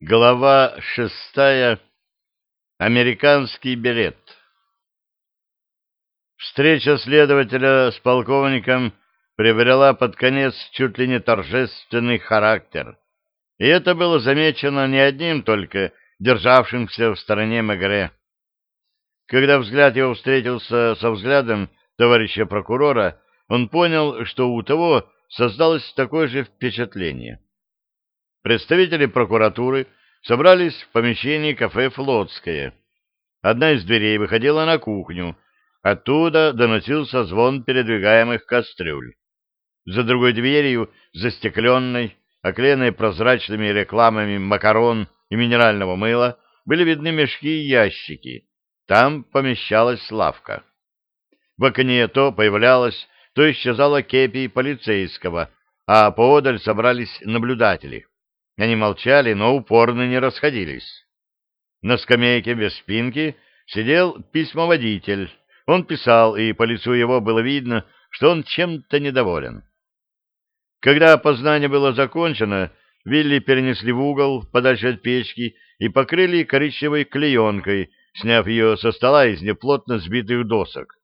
Глава шестая. Американский берет. Встреча следователя с полковником приобрела под конец чуть ли не торжественный характер. И это было замечено не одним только державшимся в стороне Мегре. Когда взгляд его встретился со взглядом товарища прокурора, он понял, что у того создалось такое же впечатление. Представители прокуратуры собрались в помещении кафе «Флотское». Одна из дверей выходила на кухню. Оттуда доносился звон передвигаемых кастрюль. За другой дверью, застекленной, оклеенной прозрачными рекламами макарон и минерального мыла, были видны мешки и ящики. Там помещалась лавка. В окне то появлялась, то исчезала кепи полицейского, а поодаль собрались наблюдатели. Они молчали, но упорно не расходились. На скамейке без спинки сидел письмоводитель. Он писал, и по лицу его было видно, что он чем-то недоволен. Когда опознание было закончено, Вилли перенесли в угол подальше от печки и покрыли коричневой клеенкой, сняв ее со стола из неплотно сбитых досок.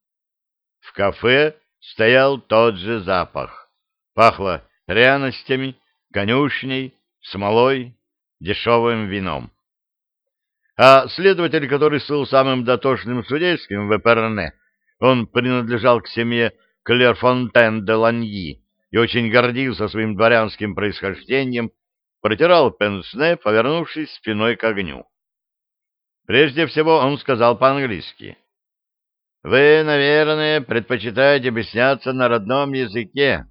В кафе стоял тот же запах. Пахло пряностями, конюшней, смолой, дешевым вином. А следователь, который был самым дотошным судейским в Эперне, он принадлежал к семье Клерфонтен де Ланьи и очень гордился своим дворянским происхождением, протирал пенсне, повернувшись спиной к огню. Прежде всего он сказал по-английски. «Вы, наверное, предпочитаете объясняться на родном языке».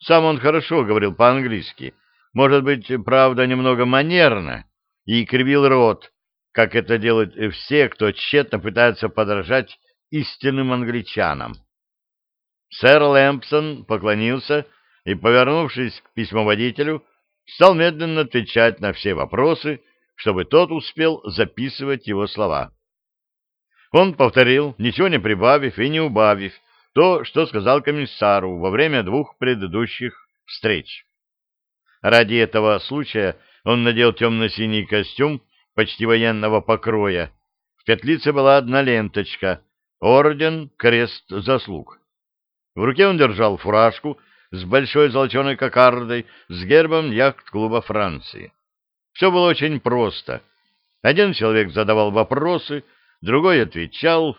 Сам он хорошо говорил по-английски, может быть, правда, немного манерно, и кривил рот, как это делают все, кто тщетно пытается подражать истинным англичанам. Сэр Лэмпсон поклонился и, повернувшись к письмоводителю, стал медленно отвечать на все вопросы, чтобы тот успел записывать его слова. Он повторил, ничего не прибавив и не убавив, то, что сказал комиссару во время двух предыдущих встреч. Ради этого случая он надел темно-синий костюм почти военного покроя. В петлице была одна ленточка — орден Крест Заслуг. В руке он держал фуражку с большой золоченой кокардой с гербом яхт-клуба Франции. Все было очень просто. Один человек задавал вопросы, другой отвечал,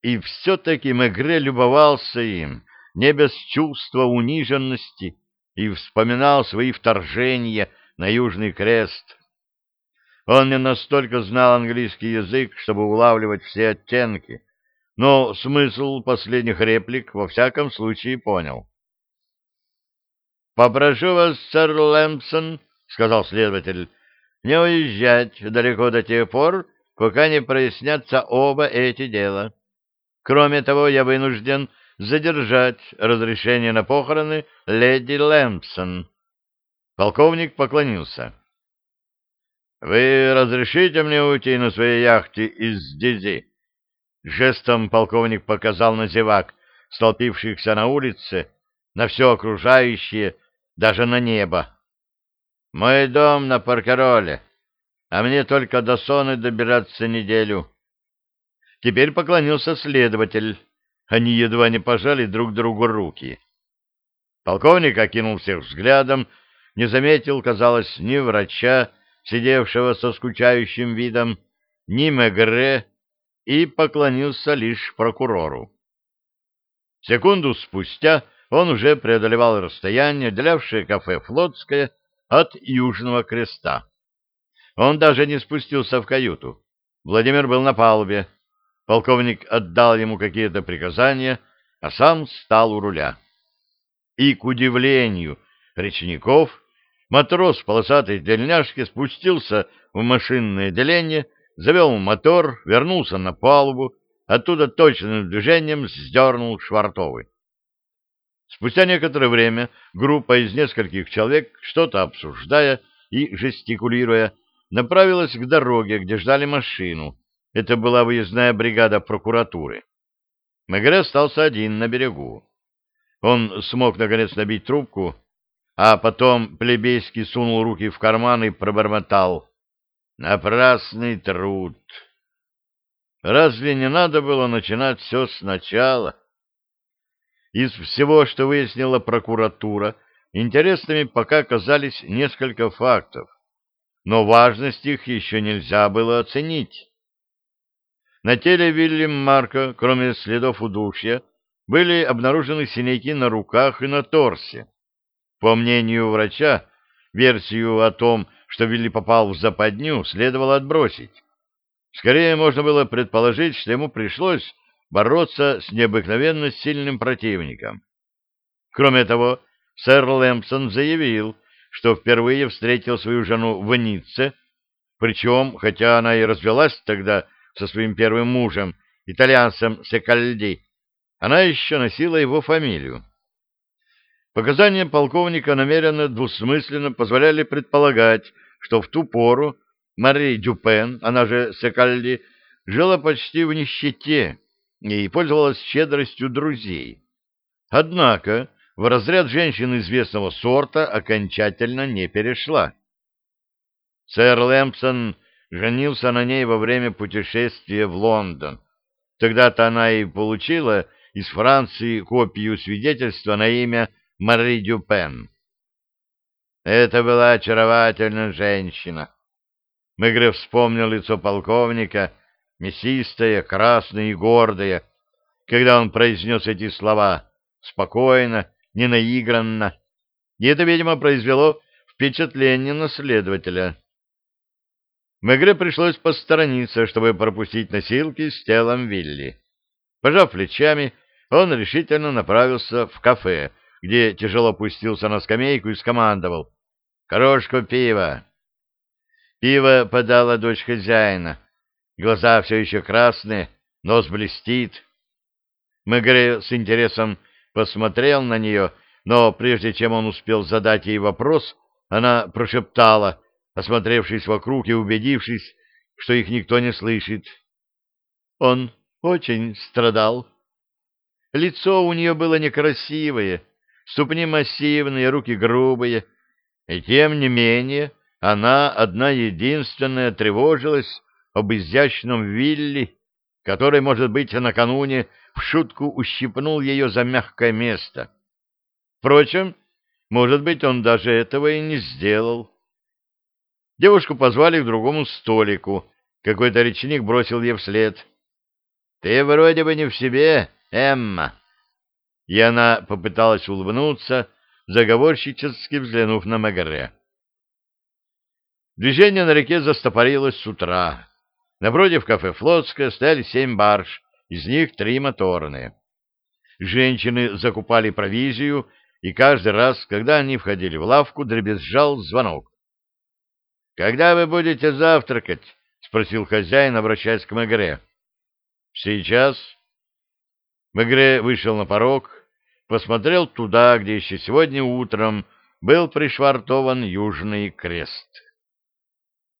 и все-таки Мегре любовался им, не без чувства униженности и вспоминал свои вторжения на Южный Крест. Он не настолько знал английский язык, чтобы улавливать все оттенки, но смысл последних реплик во всяком случае понял. «Попрошу вас, сэр Лэмпсон, — сказал следователь, — не уезжать далеко до тех пор, пока не прояснятся оба эти дела. Кроме того, я вынужден задержать разрешение на похороны леди Лэмпсон. Полковник поклонился. — Вы разрешите мне уйти на своей яхте из Дизи? Жестом полковник показал на зевак, столпившихся на улице, на все окружающее, даже на небо. — Мой дом на Паркероле, а мне только до Соны добираться неделю. Теперь поклонился следователь. Они едва не пожали друг другу руки. Полковник окинул всех взглядом, не заметил, казалось, ни врача, сидевшего со скучающим видом, ни Мегре, и поклонился лишь прокурору. Секунду спустя он уже преодолевал расстояние, отделявшее кафе «Флотское» от Южного Креста. Он даже не спустился в каюту. Владимир был на палубе. Полковник отдал ему какие-то приказания, а сам стал у руля. И, к удивлению речников, матрос в полосатой тельняшке спустился в машинное отделение, завел мотор, вернулся на палубу, оттуда точным движением сдернул швартовый. Спустя некоторое время группа из нескольких человек, что-то обсуждая и жестикулируя, направилась к дороге, где ждали машину, это была выездная бригада прокуратуры. Мегре остался один на берегу. Он смог, наконец, набить трубку. а потом плебейски сунул руки в карман и пробормотал. Напрасный труд. Разве не надо было начинать все сначала? Из всего, что выяснила прокуратура, интересными пока казались несколько фактов, но важность их еще нельзя было оценить. На теле Вильям Марка, кроме следов удушья, были обнаружены синяки на руках и на торсе. По мнению врача, версию о том, что Вилли попал в западню, следовало отбросить. Скорее можно было предположить, что ему пришлось бороться с необыкновенно сильным противником. Кроме того, сэр Лэмпсон заявил, что впервые встретил свою жену в Ницце, причем, хотя она и развелась тогда со своим первым мужем, итальянцем Секальди, она еще носила его фамилию. Показания полковника намеренно двусмысленно позволяли предполагать, что в ту пору Мари Дюпен, она же Секальди, жила почти в нищете и пользовалась щедростью друзей. Однако в разряд женщин известного сорта окончательно не перешла. Сэр Лэмпсон женился на ней во время путешествия в Лондон. Тогда-то она и получила из Франции копию свидетельства на имя Мари Дюпен. Это была очаровательная женщина. Мегре вспомнил лицо полковника, мясистое, красное и гордое, когда он произнес эти слова спокойно, ненаигранно, и это, видимо, произвело впечатление на следователя. Мегре пришлось посторониться, чтобы пропустить носилки с телом Вилли. Пожав плечами, он решительно направился в кафе, где тяжело опустился на скамейку и скомандовал «Корошку пива!». Пиво подала дочь хозяина. Глаза все еще красные, нос блестит. Мегре с интересом посмотрел на нее, но прежде чем он успел задать ей вопрос, она прошептала, осмотревшись вокруг и убедившись, что их никто не слышит. Он очень страдал. Лицо у нее было некрасивое, ступни массивные, руки грубые, и тем не менее она одна единственная тревожилась об изящном Вилли, который, может быть, накануне в шутку ущипнул ее за мягкое место. Впрочем, может быть, он даже этого и не сделал. Девушку позвали к другому столику. Какой-то речник бросил ей вслед. — Ты вроде бы не в себе, Эмма. И она попыталась улыбнуться, заговорщически взглянув на Магаре. Движение на реке застопорилось с утра. Напротив кафе «Флотское» стояли семь барж, из них три моторные. Женщины закупали провизию, и каждый раз, когда они входили в лавку, дребезжал звонок. — Когда вы будете завтракать? — спросил хозяин, обращаясь к Мегре. — Сейчас. Мегре вышел на порог, посмотрел туда, где еще сегодня утром был пришвартован Южный крест.